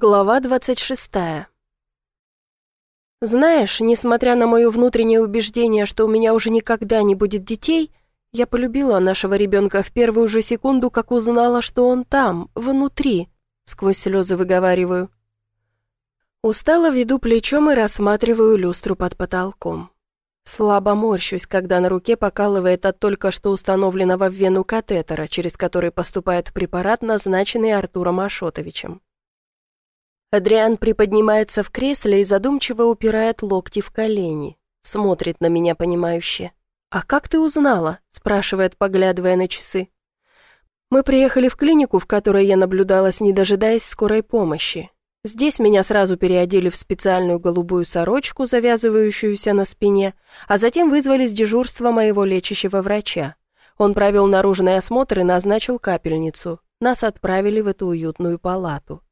Глава 26. Знаешь, несмотря на мое внутреннее убеждение, что у меня уже никогда не будет детей, я полюбила нашего ребенка в первую же секунду, как узнала, что он там, внутри, сквозь слезы выговариваю. Устало веду плечом и рассматриваю люстру под потолком. Слабо морщусь, когда на руке покалывает от только что установленного в вену катетера, через который поступает препарат, назначенный Артуром Ашотовичем. Адриан приподнимается в кресле и задумчиво упирает локти в колени. Смотрит на меня понимающе. «А как ты узнала?» – спрашивает, поглядывая на часы. «Мы приехали в клинику, в которой я наблюдалась, не дожидаясь скорой помощи. Здесь меня сразу переодели в специальную голубую сорочку, завязывающуюся на спине, а затем вызвали с дежурства моего лечащего врача. Он провел наружный осмотр и назначил капельницу. Нас отправили в эту уютную палату.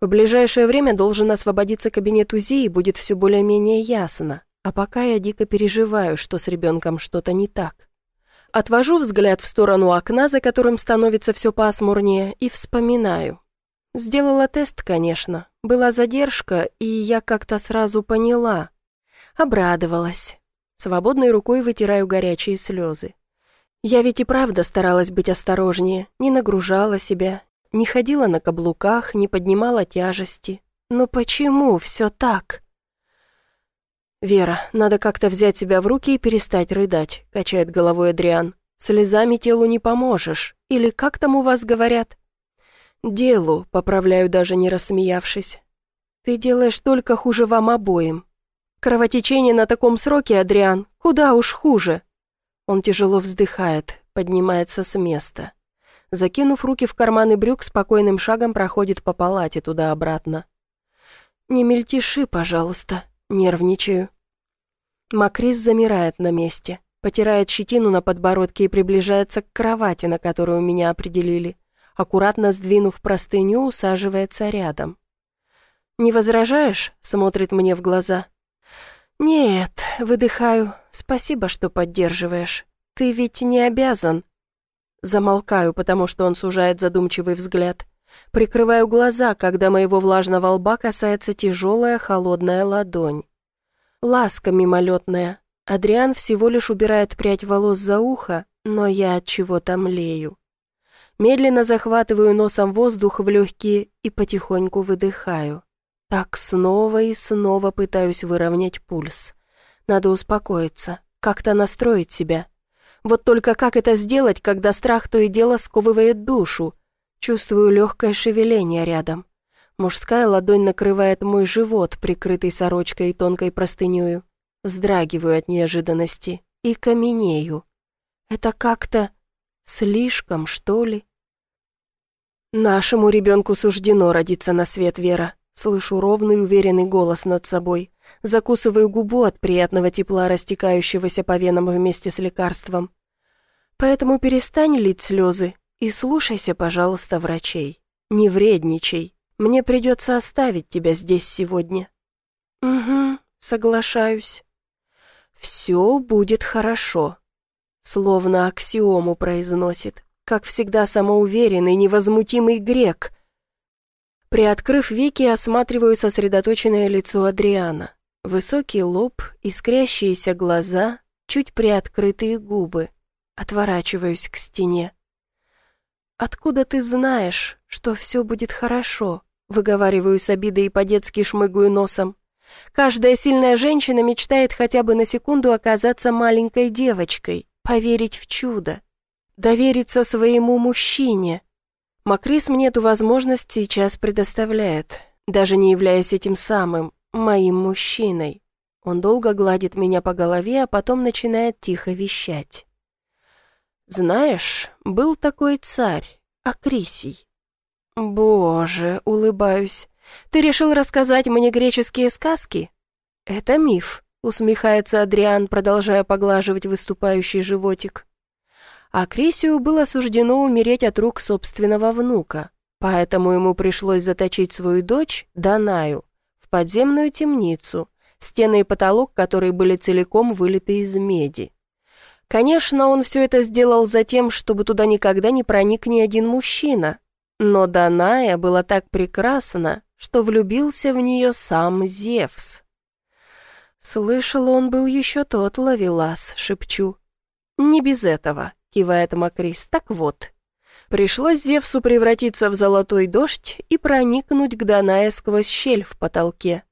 В ближайшее время должен освободиться кабинет УЗИ и будет все более-менее ясно. А пока я дико переживаю, что с ребенком что-то не так. Отвожу взгляд в сторону окна, за которым становится все пасмурнее, и вспоминаю. Сделала тест, конечно. Была задержка, и я как-то сразу поняла. Обрадовалась. Свободной рукой вытираю горячие слезы. Я ведь и правда старалась быть осторожнее, не нагружала себя, не ходила на каблуках, не поднимала тяжести. Но почему все так? «Вера, надо как-то взять себя в руки и перестать рыдать», — качает головой Адриан. «Слезами телу не поможешь. Или как там у вас говорят?» «Делу», — поправляю, даже не рассмеявшись. «Ты делаешь только хуже вам обоим. Кровотечение на таком сроке, Адриан, куда уж хуже». Он тяжело вздыхает, поднимается с места закинув руки в карманы брюк, спокойным шагом проходит по палате туда-обратно. «Не мельтеши, пожалуйста», — нервничаю. Макрис замирает на месте, потирает щетину на подбородке и приближается к кровати, на которую меня определили. Аккуратно сдвинув простыню, усаживается рядом. «Не возражаешь?» — смотрит мне в глаза. «Нет», — выдыхаю, — «спасибо, что поддерживаешь. Ты ведь не обязан». Замолкаю, потому что он сужает задумчивый взгляд. Прикрываю глаза, когда моего влажного лба касается тяжелая холодная ладонь. Ласка мимолетная. Адриан всего лишь убирает прядь волос за ухо, но я от чего-то млею. Медленно захватываю носом воздух в легкие и потихоньку выдыхаю. Так снова и снова пытаюсь выровнять пульс. Надо успокоиться, как-то настроить себя. Вот только как это сделать, когда страх то и дело сковывает душу? Чувствую легкое шевеление рядом. Мужская ладонь накрывает мой живот, прикрытый сорочкой и тонкой простынею. Вздрагиваю от неожиданности и каменею. Это как-то слишком, что ли? Нашему ребенку суждено родиться на свет, Вера. Слышу ровный уверенный голос над собой. Закусываю губу от приятного тепла, растекающегося по венам вместе с лекарством. Поэтому перестань лить слезы и слушайся, пожалуйста, врачей. Не вредничай. Мне придется оставить тебя здесь сегодня». «Угу, соглашаюсь». «Все будет хорошо», словно аксиому произносит, как всегда самоуверенный, невозмутимый грек. Приоткрыв веки, осматриваю сосредоточенное лицо Адриана. Высокий лоб, искрящиеся глаза, чуть приоткрытые губы. Отворачиваюсь к стене. «Откуда ты знаешь, что все будет хорошо?» Выговариваю с обидой и по-детски шмыгаю носом. Каждая сильная женщина мечтает хотя бы на секунду оказаться маленькой девочкой, поверить в чудо, довериться своему мужчине. Макрис мне эту возможность сейчас предоставляет, даже не являясь этим самым, моим мужчиной. Он долго гладит меня по голове, а потом начинает тихо вещать. Знаешь, был такой царь, Акрисий. Боже, улыбаюсь. Ты решил рассказать мне греческие сказки? Это миф, усмехается Адриан, продолжая поглаживать выступающий животик. Акрисию было суждено умереть от рук собственного внука, поэтому ему пришлось заточить свою дочь, Данаю, в подземную темницу, стены и потолок которой были целиком вылиты из меди. Конечно, он все это сделал за тем, чтобы туда никогда не проник ни один мужчина. Но Даная была так прекрасна, что влюбился в нее сам Зевс. «Слышал, он был еще тот ловелас», — шепчу. «Не без этого», — кивает Макрис. «Так вот, пришлось Зевсу превратиться в золотой дождь и проникнуть к Данае сквозь щель в потолке».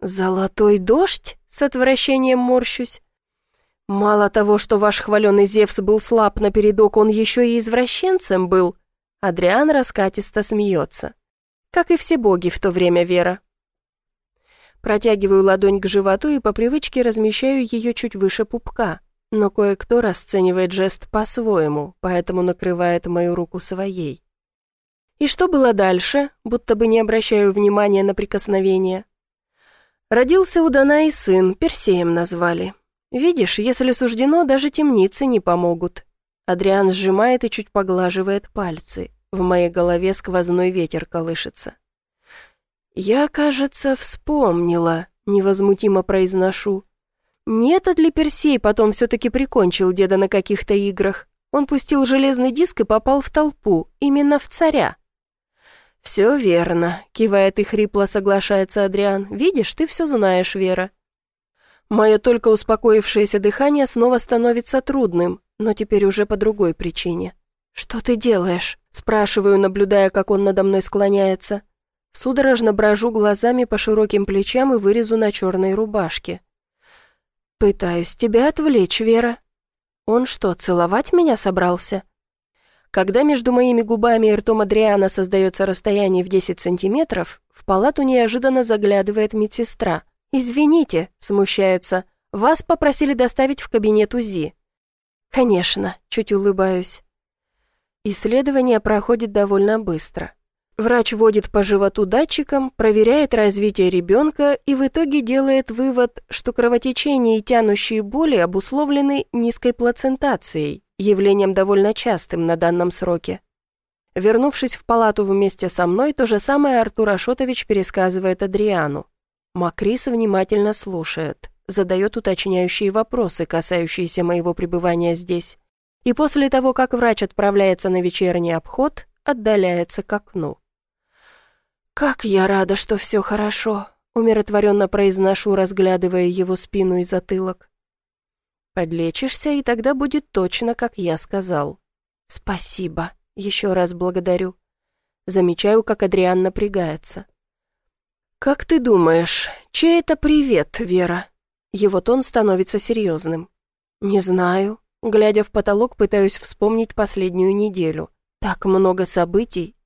«Золотой дождь?» — с отвращением морщусь. «Мало того, что ваш хваленый Зевс был слаб напередок, он еще и извращенцем был». Адриан раскатисто смеется. Как и все боги в то время, Вера. Протягиваю ладонь к животу и по привычке размещаю ее чуть выше пупка, но кое-кто расценивает жест по-своему, поэтому накрывает мою руку своей. И что было дальше, будто бы не обращаю внимания на прикосновение. Родился у Дана и сын, Персеем назвали. Видишь, если суждено, даже темницы не помогут. Адриан сжимает и чуть поглаживает пальцы. В моей голове сквозной ветер колышется. «Я, кажется, вспомнила», — невозмутимо произношу. «Не этот ли Персей потом все-таки прикончил деда на каких-то играх? Он пустил железный диск и попал в толпу, именно в царя». «Все верно», — кивает и хрипло соглашается Адриан. «Видишь, ты все знаешь, Вера». Мое только успокоившееся дыхание снова становится трудным, но теперь уже по другой причине. «Что ты делаешь?» — спрашиваю, наблюдая, как он надо мной склоняется. Судорожно брожу глазами по широким плечам и вырезу на черной рубашке. «Пытаюсь тебя отвлечь, Вера. Он что, целовать меня собрался?» Когда между моими губами и ртом Адриана создается расстояние в 10 сантиметров, в палату неожиданно заглядывает медсестра. «Извините», — смущается, — «вас попросили доставить в кабинет УЗИ». «Конечно», — чуть улыбаюсь. Исследование проходит довольно быстро. Врач водит по животу датчиком, проверяет развитие ребенка и в итоге делает вывод, что кровотечение и тянущие боли обусловлены низкой плацентацией, явлением довольно частым на данном сроке. Вернувшись в палату вместе со мной, то же самое Артур Ашотович пересказывает Адриану. Макрис внимательно слушает, задает уточняющие вопросы, касающиеся моего пребывания здесь. И после того, как врач отправляется на вечерний обход, отдаляется к окну. «Как я рада, что все хорошо», — умиротворенно произношу, разглядывая его спину и затылок. «Подлечишься, и тогда будет точно, как я сказал». «Спасибо, еще раз благодарю». Замечаю, как Адриан напрягается. «Как ты думаешь, чей это привет, Вера?» Его тон становится серьезным. «Не знаю». Глядя в потолок, пытаюсь вспомнить последнюю неделю. Так много событий.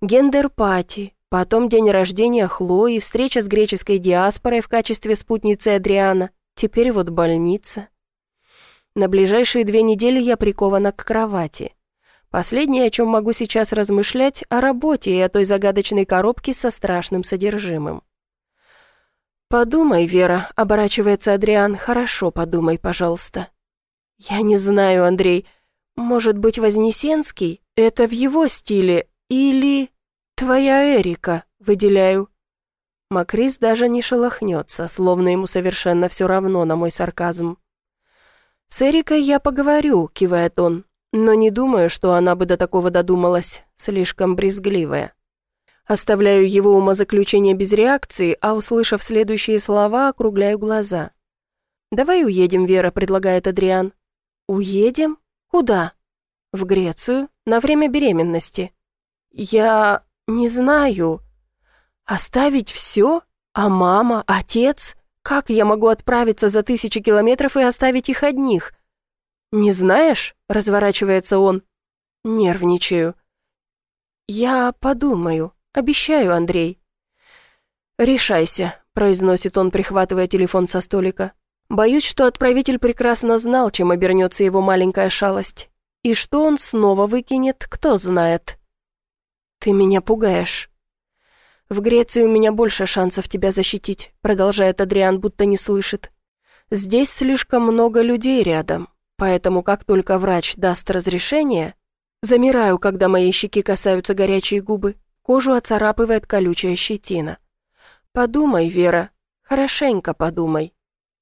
Гендерпати, Потом день рождения Хлои, встреча с греческой диаспорой в качестве спутницы Адриана. Теперь вот больница. На ближайшие две недели я прикована к кровати. Последнее, о чем могу сейчас размышлять, о работе и о той загадочной коробке со страшным содержимым. «Подумай, Вера», — оборачивается Адриан, — «хорошо подумай, пожалуйста». «Я не знаю, Андрей. Может быть, Вознесенский? Это в его стиле. Или...» «Твоя Эрика», — выделяю. Макрис даже не шелохнется, словно ему совершенно все равно на мой сарказм. «С Эрикой я поговорю», — кивает он, «но не думаю, что она бы до такого додумалась, слишком брезгливая». Оставляю его умозаключение без реакции, а, услышав следующие слова, округляю глаза. «Давай уедем, Вера», — предлагает Адриан. «Уедем? Куда?» «В Грецию, на время беременности». «Я... «Не знаю. Оставить все? А мама, отец? Как я могу отправиться за тысячи километров и оставить их одних?» «Не знаешь?» — разворачивается он. Нервничаю. «Я подумаю. Обещаю, Андрей». «Решайся», — произносит он, прихватывая телефон со столика. «Боюсь, что отправитель прекрасно знал, чем обернется его маленькая шалость. И что он снова выкинет, кто знает». «Ты меня пугаешь». «В Греции у меня больше шансов тебя защитить», продолжает Адриан, будто не слышит. «Здесь слишком много людей рядом, поэтому как только врач даст разрешение...» Замираю, когда мои щеки касаются горячие губы, кожу оцарапывает колючая щетина. «Подумай, Вера, хорошенько подумай».